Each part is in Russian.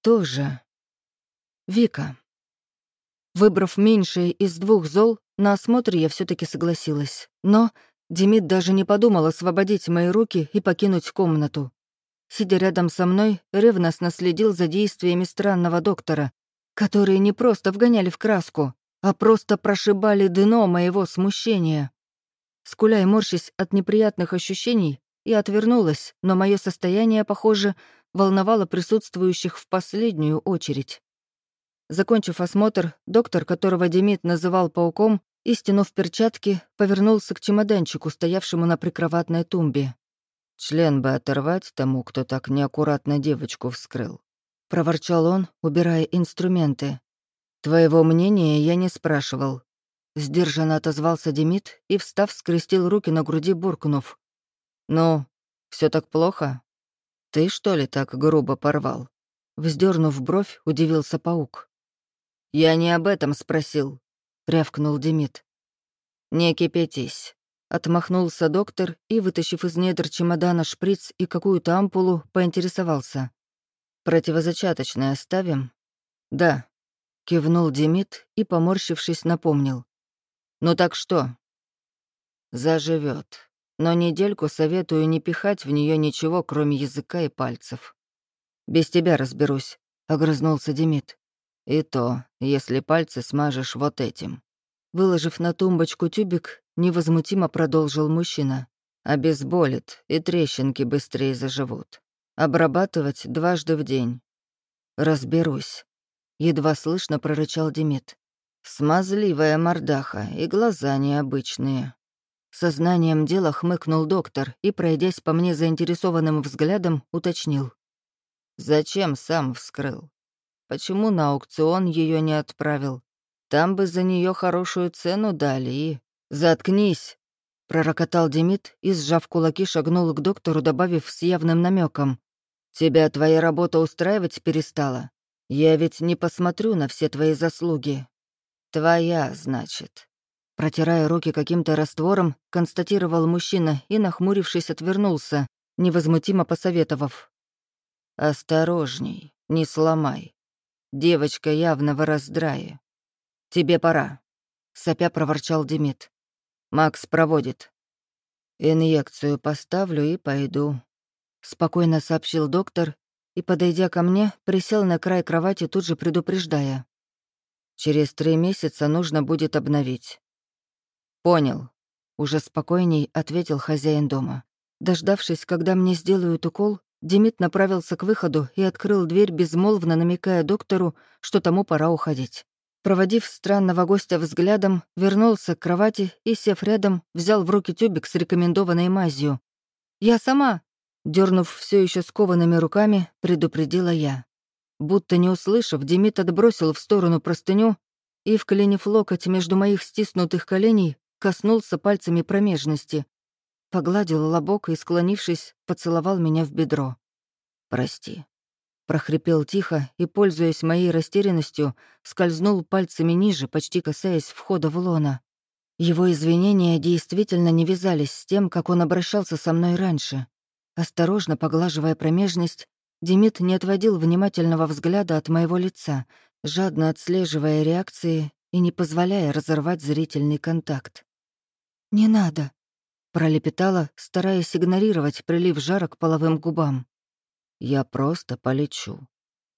кто же? Вика. Выбрав меньшее из двух зол, на осмотр я все таки согласилась. Но Демид даже не подумал освободить мои руки и покинуть комнату. Сидя рядом со мной, ревностно следил за действиями странного доктора, которые не просто вгоняли в краску, а просто прошибали дно моего смущения. Скуля и морщись от неприятных ощущений, я отвернулась, но мое состояние, похоже, волновало присутствующих в последнюю очередь. Закончив осмотр, доктор, которого Демид называл пауком, и, стянув перчатки, повернулся к чемоданчику, стоявшему на прикроватной тумбе. «Член бы оторвать тому, кто так неаккуратно девочку вскрыл», — проворчал он, убирая инструменты. «Твоего мнения я не спрашивал». Сдержанно отозвался Демид и, встав, скрестил руки на груди, буркнув. «Ну, все так плохо? Ты, что ли, так грубо порвал?» Вздернув бровь, удивился паук. «Я не об этом спросил», — рявкнул Демид. «Не кипятись», — отмахнулся доктор и, вытащив из недр чемодана шприц и какую-то ампулу, поинтересовался. «Противозачаточное оставим?» «Да», — кивнул Демид и, поморщившись, напомнил. «Ну так что?» «Заживет, но недельку советую не пихать в нее ничего, кроме языка и пальцев». «Без тебя разберусь», — огрызнулся Демид. И то, если пальцы смажешь вот этим. Выложив на тумбочку тюбик, невозмутимо продолжил мужчина. Обезболит, и трещинки быстрее заживут. Обрабатывать дважды в день. Разберусь. Едва слышно прорычал Демид. Смазливая мордаха и глаза необычные. Сознанием дела хмыкнул доктор и, пройдясь по мне заинтересованным взглядом, уточнил. «Зачем сам вскрыл? Почему на аукцион ее не отправил? Там бы за нее хорошую цену дали и... «Заткнись!» — пророкотал Демид и, сжав кулаки, шагнул к доктору, добавив с явным намеком: «Тебя твоя работа устраивать перестала? Я ведь не посмотрю на все твои заслуги». «Твоя, значит». Протирая руки каким-то раствором, констатировал мужчина и, нахмурившись, отвернулся, невозмутимо посоветовав. «Осторожней, не сломай. Девочка явно в раздрае. Тебе пора», — сопя проворчал Демид. «Макс проводит». «Инъекцию поставлю и пойду», — спокойно сообщил доктор и, подойдя ко мне, присел на край кровати, тут же предупреждая. «Через три месяца нужно будет обновить». «Понял», — уже спокойней ответил хозяин дома. Дождавшись, когда мне сделают укол, Демид направился к выходу и открыл дверь, безмолвно намекая доктору, что тому пора уходить. Проводив странного гостя взглядом, вернулся к кровати и, сев рядом, взял в руки тюбик с рекомендованной мазью. «Я сама!» Дернув все еще скованными руками, предупредила я. Будто не услышав, Демид отбросил в сторону простыню и, вклинив локоть между моих стиснутых коленей, коснулся пальцами промежности, Погладил лобок и, склонившись, поцеловал меня в бедро. «Прости». Прохрипел тихо и, пользуясь моей растерянностью, скользнул пальцами ниже, почти касаясь входа в лона. Его извинения действительно не вязались с тем, как он обращался со мной раньше. Осторожно поглаживая промежность, Демид не отводил внимательного взгляда от моего лица, жадно отслеживая реакции и не позволяя разорвать зрительный контакт. «Не надо», Пролепетала, стараясь игнорировать прилив жара к половым губам. «Я просто полечу».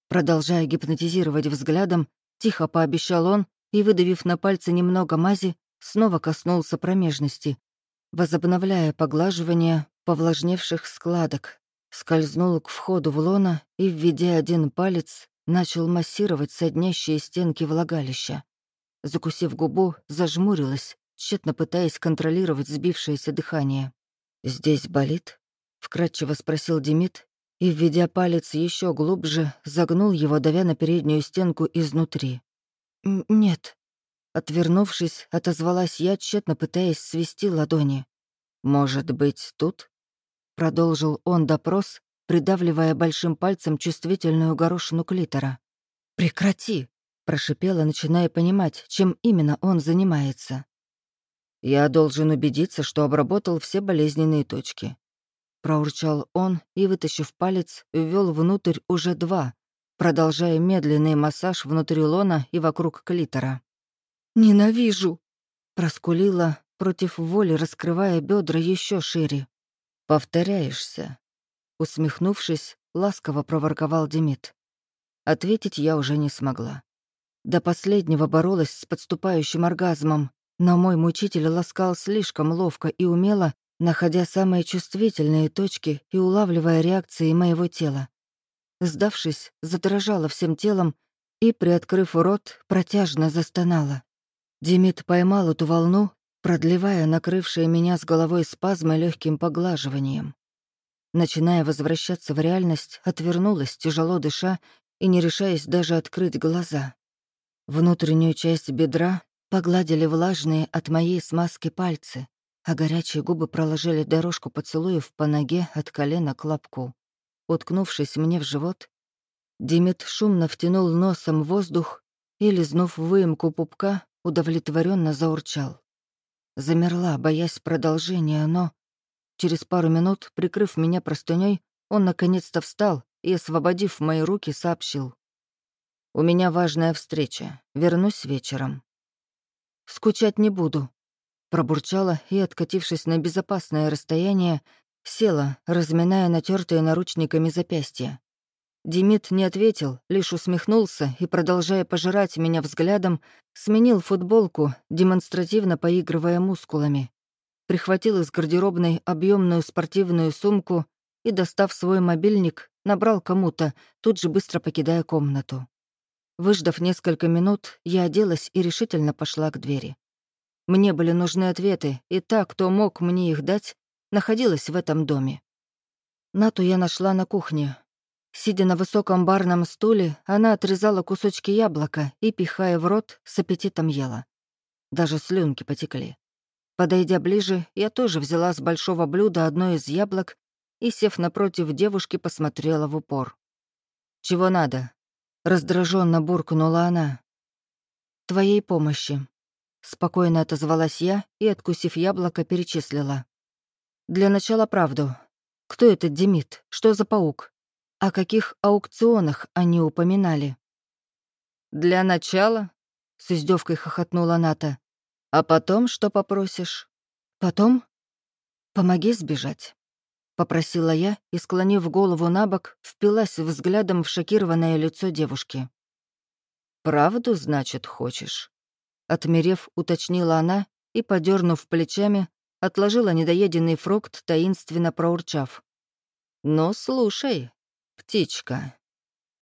Продолжая гипнотизировать взглядом, тихо пообещал он и, выдавив на пальцы немного мази, снова коснулся промежности, возобновляя поглаживание повлажневших складок, скользнул к входу в лона и, введя один палец, начал массировать соднящие стенки влагалища. Закусив губу, зажмурилась, тщетно пытаясь контролировать сбившееся дыхание. «Здесь болит?» — вкратчиво спросил Демид и, введя палец еще глубже, загнул его, давя на переднюю стенку изнутри. «Нет». Отвернувшись, отозвалась я, тщетно пытаясь свести ладони. «Может быть, тут?» Продолжил он допрос, придавливая большим пальцем чувствительную горошину клитора. «Прекрати!» — прошипела, начиная понимать, чем именно он занимается. «Я должен убедиться, что обработал все болезненные точки». Проурчал он и, вытащив палец, ввел внутрь уже два, продолжая медленный массаж внутри лона и вокруг клитора. «Ненавижу!» — проскулила, против воли раскрывая бедра еще шире. «Повторяешься», — усмехнувшись, ласково проворковал Демид. Ответить я уже не смогла. До последнего боролась с подступающим оргазмом, но мой мучитель ласкал слишком ловко и умело, находя самые чувствительные точки и улавливая реакции моего тела. Сдавшись, задрожала всем телом и, приоткрыв рот, протяжно застонала. Демид поймал эту волну, продлевая накрывшие меня с головой спазмы легким поглаживанием. Начиная возвращаться в реальность, отвернулась, тяжело дыша и не решаясь даже открыть глаза. Внутреннюю часть бедра погладили влажные от моей смазки пальцы, а горячие губы проложили дорожку поцелуев по ноге от колена к лобку. Уткнувшись мне в живот, Димит шумно втянул носом воздух и, лизнув выемку пупка, удовлетворенно заурчал. Замерла, боясь продолжения, но... Через пару минут, прикрыв меня простыней, он наконец-то встал и, освободив мои руки, сообщил. У меня важная встреча. Вернусь вечером. Скучать не буду. Пробурчала и, откатившись на безопасное расстояние, села, разминая натертые наручниками запястья. Демид не ответил, лишь усмехнулся и, продолжая пожирать меня взглядом, сменил футболку, демонстративно поигрывая мускулами. Прихватил из гардеробной объемную спортивную сумку и, достав свой мобильник, набрал кому-то, тут же быстро покидая комнату. Выждав несколько минут, я оделась и решительно пошла к двери. Мне были нужны ответы, и та, кто мог мне их дать, находилась в этом доме. Нату я нашла на кухне. Сидя на высоком барном стуле, она отрезала кусочки яблока и, пихая в рот, с аппетитом ела. Даже слюнки потекли. Подойдя ближе, я тоже взяла с большого блюда одно из яблок и, сев напротив девушки, посмотрела в упор. «Чего надо?» Раздраженно буркнула она. «Твоей помощи». Спокойно отозвалась я и, откусив яблоко, перечислила. «Для начала правду. Кто этот Демид? Что за паук? О каких аукционах они упоминали?» «Для начала?» — с издевкой хохотнула Ната. «А потом что попросишь?» «Потом?» «Помоги сбежать» попросила я и, склонив голову на бок, впилась взглядом в шокированное лицо девушки. «Правду, значит, хочешь?» Отмерев, уточнила она и, подернув плечами, отложила недоеденный фрукт, таинственно проурчав. «Ну, слушай, птичка,